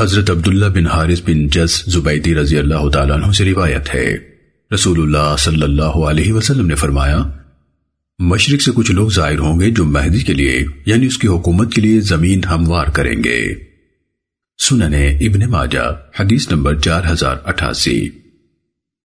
حضرت عبداللہ بن حارث بن جس زبیدی رضی اللہ تعالیٰ عنہ سے روایت ہے۔ رسول اللہ صلی اللہ علیہ وسلم نے فرمایا، مشرق سے کچھ لوگ ظاہر ہوں گے جو مہدی کے لیے یعنی اس کی حکومت کے لیے زمین ہموار کریں گے۔ سنن ابن ماجہ، حدیث نمبر چار ہزار اٹھاسی۔